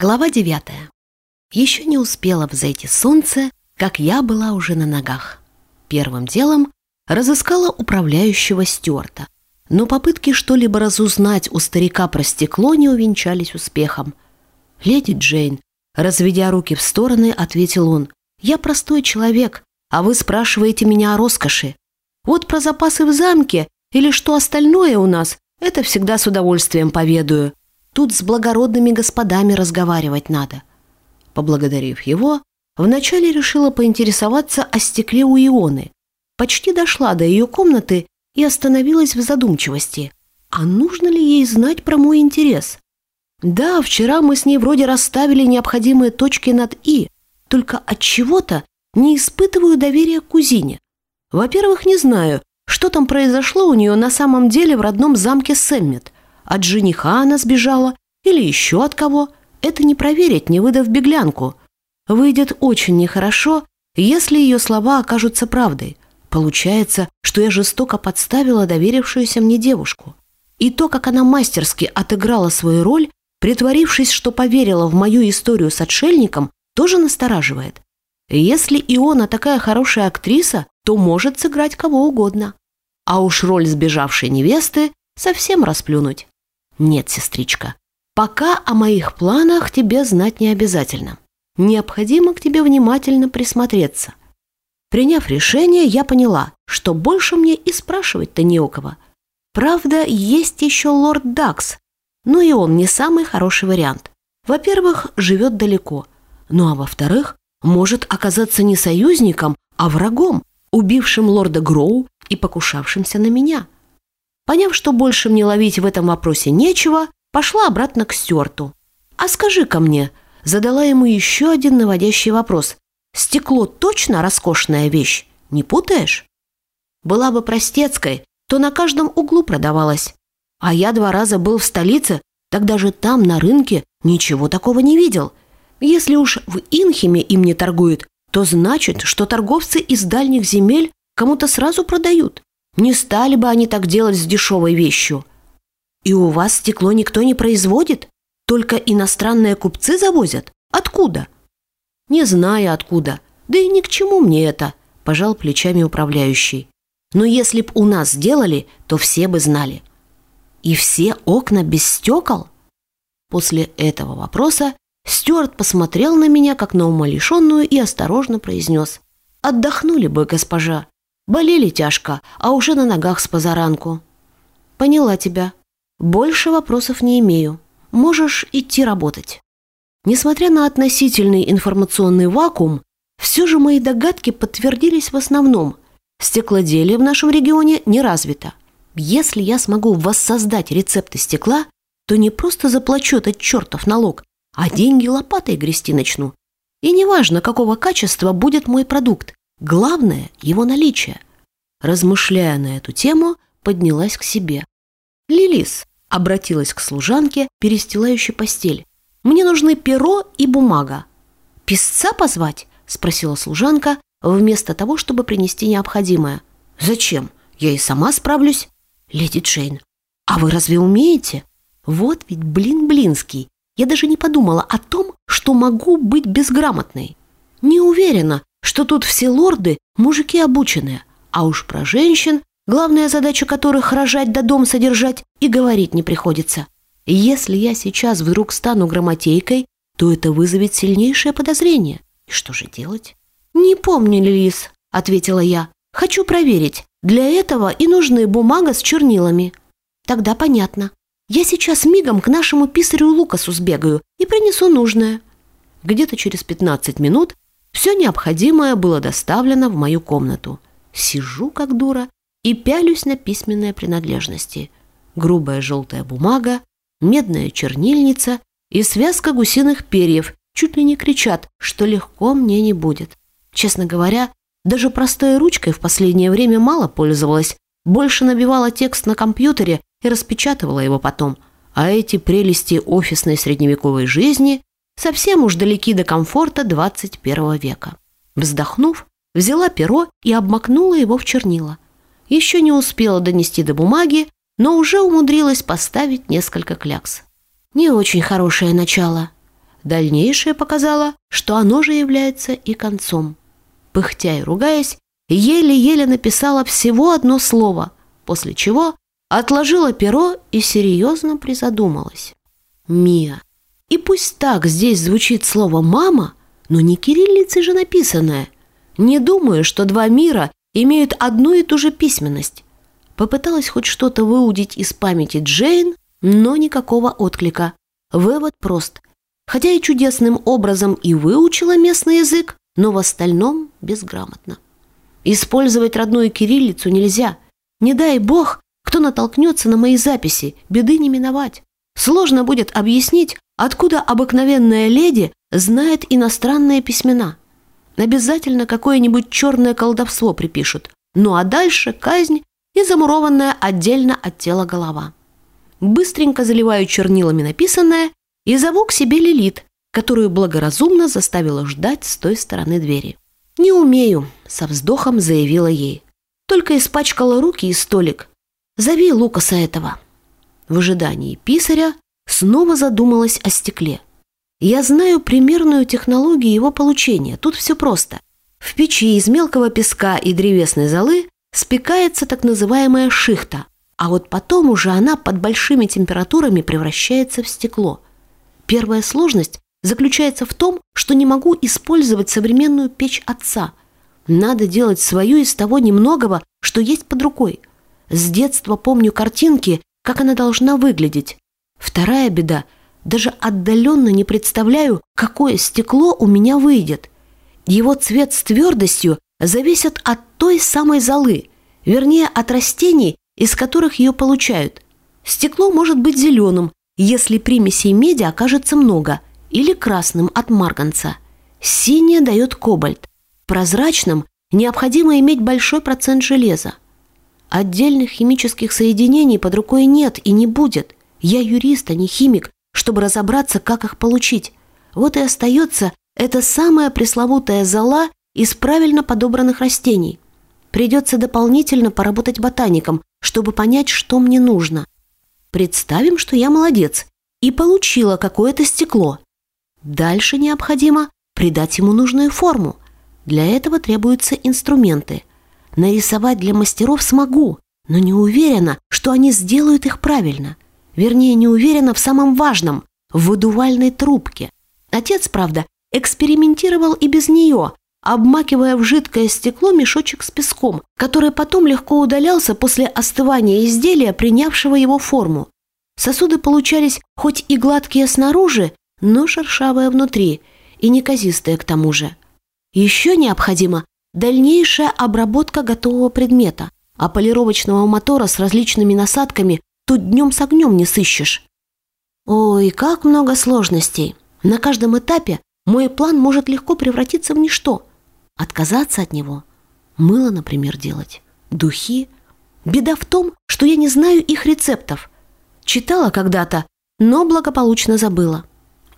Глава девятая. Еще не успело взойти солнце, как я была уже на ногах. Первым делом разыскала управляющего Стюарта. Но попытки что-либо разузнать у старика про стекло не увенчались успехом. «Леди Джейн», разведя руки в стороны, ответил он, «я простой человек, а вы спрашиваете меня о роскоши. Вот про запасы в замке или что остальное у нас, это всегда с удовольствием поведаю. Тут с благородными господами разговаривать надо. Поблагодарив его, вначале решила поинтересоваться о стекле у Ионы. Почти дошла до ее комнаты и остановилась в задумчивости. А нужно ли ей знать про мой интерес? Да, вчера мы с ней вроде расставили необходимые точки над «и», только от чего-то не испытываю доверия к кузине. Во-первых, не знаю, что там произошло у нее на самом деле в родном замке Сэммет – от жениха она сбежала или еще от кого? Это не проверить, не выдав беглянку. Выйдет очень нехорошо, если ее слова окажутся правдой. Получается, что я жестоко подставила доверившуюся мне девушку. И то, как она мастерски отыграла свою роль, притворившись, что поверила в мою историю с отшельником, тоже настораживает. Если Иона такая хорошая актриса, то может сыграть кого угодно. А уж роль сбежавшей невесты совсем расплюнуть. Нет, сестричка, пока о моих планах тебе знать не обязательно. Необходимо к тебе внимательно присмотреться. Приняв решение, я поняла, что больше мне и спрашивать-то не у кого. Правда, есть еще лорд Дакс, но и он не самый хороший вариант. Во-первых, живет далеко, ну а во-вторых, может оказаться не союзником, а врагом, убившим лорда Гроу и покушавшимся на меня. Поняв, что больше мне ловить в этом вопросе нечего, пошла обратно к Стюарту. «А скажи-ка мне», — задала ему еще один наводящий вопрос, «стекло точно роскошная вещь, не путаешь?» Была бы простецкой, то на каждом углу продавалась. А я два раза был в столице, так даже там, на рынке, ничего такого не видел. Если уж в Инхиме им не торгуют, то значит, что торговцы из дальних земель кому-то сразу продают. Не стали бы они так делать с дешевой вещью. И у вас стекло никто не производит? Только иностранные купцы завозят? Откуда? Не знаю откуда. Да и ни к чему мне это, пожал плечами управляющий. Но если б у нас сделали, то все бы знали. И все окна без стекол? После этого вопроса Стюарт посмотрел на меня, как на умалишенную, и осторожно произнес. «Отдохнули бы, госпожа. Болели тяжко, а уже на ногах с позаранку. Поняла тебя. Больше вопросов не имею. Можешь идти работать. Несмотря на относительный информационный вакуум, все же мои догадки подтвердились в основном. Стеклоделие в нашем регионе не развито. Если я смогу воссоздать рецепты стекла, то не просто заплачу этот чертов налог, а деньги лопатой грести начну. И неважно, какого качества будет мой продукт, Главное – его наличие. Размышляя на эту тему, поднялась к себе. «Лилис», – обратилась к служанке, перестилающей постель. «Мне нужны перо и бумага». «Песца позвать?» – спросила служанка, вместо того, чтобы принести необходимое. «Зачем? Я и сама справлюсь». «Леди Джейн, а вы разве умеете?» «Вот ведь блин-блинский. Я даже не подумала о том, что могу быть безграмотной. Не уверена, что тут все лорды – мужики обученные, а уж про женщин, главная задача которых – рожать да дом содержать, и говорить не приходится. Если я сейчас вдруг стану грамотейкой, то это вызовет сильнейшее подозрение. И что же делать? «Не помню, Лилис», – ответила я. «Хочу проверить. Для этого и нужны бумага с чернилами». «Тогда понятно. Я сейчас мигом к нашему писарю Лукасу сбегаю и принесу нужное». Где-то через 15 минут все необходимое было доставлено в мою комнату. Сижу, как дура, и пялюсь на письменные принадлежности. Грубая желтая бумага, медная чернильница и связка гусиных перьев чуть ли не кричат, что легко мне не будет. Честно говоря, даже простой ручкой в последнее время мало пользовалась, больше набивала текст на компьютере и распечатывала его потом. А эти прелести офисной средневековой жизни совсем уж далеки до комфорта 21 века. Вздохнув, взяла перо и обмакнула его в чернила. Еще не успела донести до бумаги, но уже умудрилась поставить несколько клякс. Не очень хорошее начало. Дальнейшее показало, что оно же является и концом. Пыхтя и ругаясь, еле-еле написала всего одно слово, после чего отложила перо и серьезно призадумалась. «Мия». И пусть так здесь звучит слово «мама», но не кириллицей же написанное. Не думаю, что два мира имеют одну и ту же письменность. Попыталась хоть что-то выудить из памяти Джейн, но никакого отклика. Вывод прост. Хотя и чудесным образом и выучила местный язык, но в остальном безграмотно. Использовать родную кириллицу нельзя. Не дай бог, кто натолкнется на мои записи, беды не миновать. Сложно будет объяснить, откуда обыкновенная леди знает иностранные письмена. Обязательно какое-нибудь черное колдовство припишут. Ну а дальше казнь и замурованная отдельно от тела голова. Быстренько заливаю чернилами написанное и зову к себе Лилит, которую благоразумно заставила ждать с той стороны двери. «Не умею», — со вздохом заявила ей. «Только испачкала руки и столик. Зови Лукаса этого». В ожидании писаря снова задумалась о стекле. Я знаю примерную технологию его получения. Тут все просто. В печи из мелкого песка и древесной золы спекается так называемая шихта, а вот потом уже она под большими температурами превращается в стекло. Первая сложность заключается в том, что не могу использовать современную печь отца. Надо делать свою из того немногого, что есть под рукой. С детства помню картинки, как она должна выглядеть. Вторая беда – даже отдаленно не представляю, какое стекло у меня выйдет. Его цвет с твердостью зависит от той самой золы, вернее, от растений, из которых ее получают. Стекло может быть зеленым, если примесей меди окажется много, или красным от марганца. Синее дает кобальт. Прозрачным необходимо иметь большой процент железа. Отдельных химических соединений под рукой нет и не будет. Я юрист, а не химик, чтобы разобраться, как их получить. Вот и остается эта самая пресловутая зола из правильно подобранных растений. Придется дополнительно поработать ботаником, чтобы понять, что мне нужно. Представим, что я молодец и получила какое-то стекло. Дальше необходимо придать ему нужную форму. Для этого требуются инструменты. Нарисовать для мастеров смогу, но не уверена, что они сделают их правильно. Вернее, не уверена в самом важном – в выдувальной трубке. Отец, правда, экспериментировал и без нее, обмакивая в жидкое стекло мешочек с песком, который потом легко удалялся после остывания изделия, принявшего его форму. Сосуды получались хоть и гладкие снаружи, но шершавые внутри и неказистые к тому же. Еще необходима дальнейшая обработка готового предмета, а полировочного мотора с различными насадками тут днем с огнем не сыщешь. Ой, как много сложностей. На каждом этапе мой план может легко превратиться в ничто. Отказаться от него. Мыло, например, делать. Духи. Беда в том, что я не знаю их рецептов. Читала когда-то, но благополучно забыла.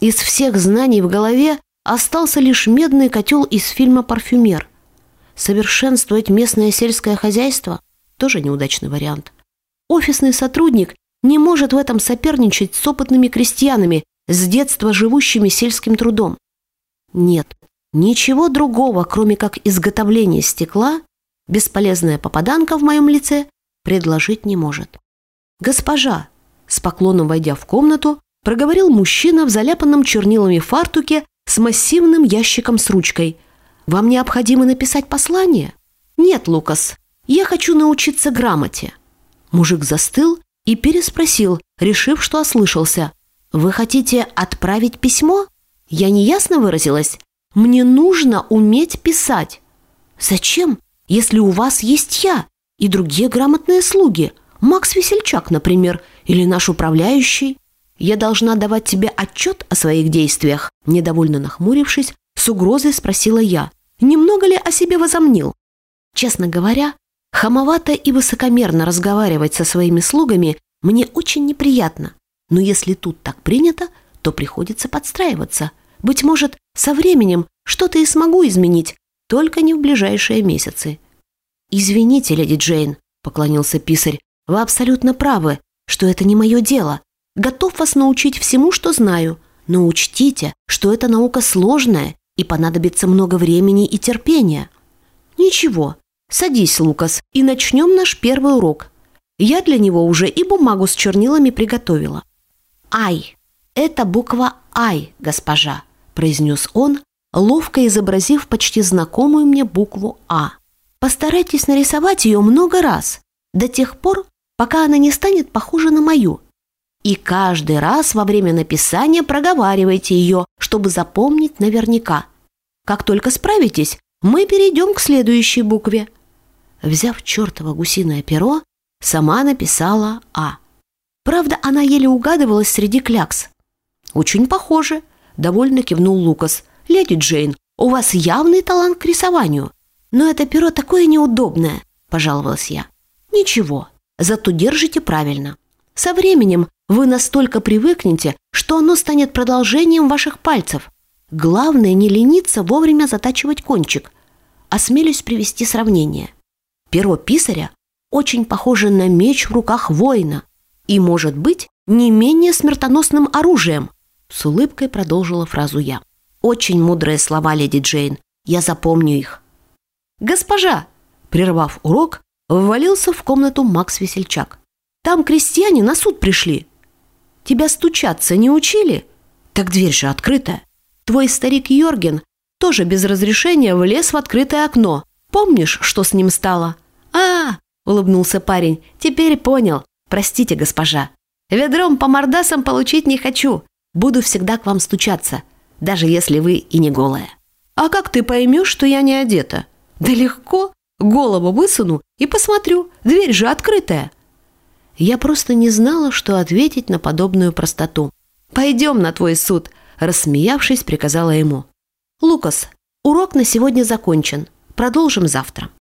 Из всех знаний в голове остался лишь медный котел из фильма «Парфюмер». Совершенствовать местное сельское хозяйство – тоже неудачный вариант. Офисный сотрудник не может в этом соперничать с опытными крестьянами, с детства живущими сельским трудом. Нет, ничего другого, кроме как изготовление стекла, бесполезная попаданка в моем лице предложить не может. «Госпожа!» С поклоном войдя в комнату, проговорил мужчина в заляпанном чернилами фартуке с массивным ящиком с ручкой. «Вам необходимо написать послание?» «Нет, Лукас, я хочу научиться грамоте». Мужик застыл и переспросил, решив, что ослышался. «Вы хотите отправить письмо?» Я неясно выразилась. «Мне нужно уметь писать». «Зачем, если у вас есть я и другие грамотные слуги? Макс Весельчак, например, или наш управляющий?» «Я должна давать тебе отчет о своих действиях», недовольно нахмурившись, с угрозой спросила я. «Немного ли о себе возомнил?» Честно говоря, хамовато и высокомерно разговаривать со своими слугами мне очень неприятно. Но если тут так принято, то приходится подстраиваться. Быть может, со временем что-то и смогу изменить, только не в ближайшие месяцы. «Извините, леди Джейн», — поклонился писарь, — «вы абсолютно правы, что это не мое дело. Готов вас научить всему, что знаю, Но учтите, что эта наука сложная и понадобится много времени и терпения. Ничего, садись, Лукас, и начнем наш первый урок. Я для него уже и бумагу с чернилами приготовила. Ай, это буква Ай, госпожа, произнес он, ловко изобразив почти знакомую мне букву А. Постарайтесь нарисовать ее много раз, до тех пор, пока она не станет похожа на мою. И каждый раз во время написания проговаривайте ее, чтобы запомнить наверняка. Как только справитесь, мы перейдем к следующей букве. Взяв чертово гусиное перо, сама написала «А». Правда, она еле угадывалась среди клякс. «Очень похоже», — довольно кивнул Лукас. «Леди Джейн, у вас явный талант к рисованию». «Но это перо такое неудобное», — пожаловалась я. «Ничего, зато держите правильно. Со временем вы настолько привыкнете, что оно станет продолжением ваших пальцев. Главное не лениться вовремя затачивать кончик. Осмелюсь привести сравнение. Перо писаря очень похоже на меч в руках воина и, может быть, не менее смертоносным оружием. С улыбкой продолжила фразу я. Очень мудрые слова, леди Джейн. Я запомню их. «Госпожа!» Прервав урок, ввалился в комнату Макс Весельчак. «Там крестьяне на суд пришли. Тебя стучаться не учили? Так дверь же открытая. Твой старик Йорген тоже без разрешения влез в открытое окно. Помнишь, что с ним стало?» «А, -а улыбнулся парень, — теперь понял. Простите, госпожа. Ведром по мордасам получить не хочу. Буду всегда к вам стучаться, даже если вы и не голая». «А как ты поймешь, что я не одета?» «Да легко. Голову высуну и посмотрю. Дверь же открытая». Я просто не знала, что ответить на подобную простоту. «Пойдем на твой суд», – рассмеявшись, приказала ему. «Лукас, урок на сегодня закончен. Продолжим завтра».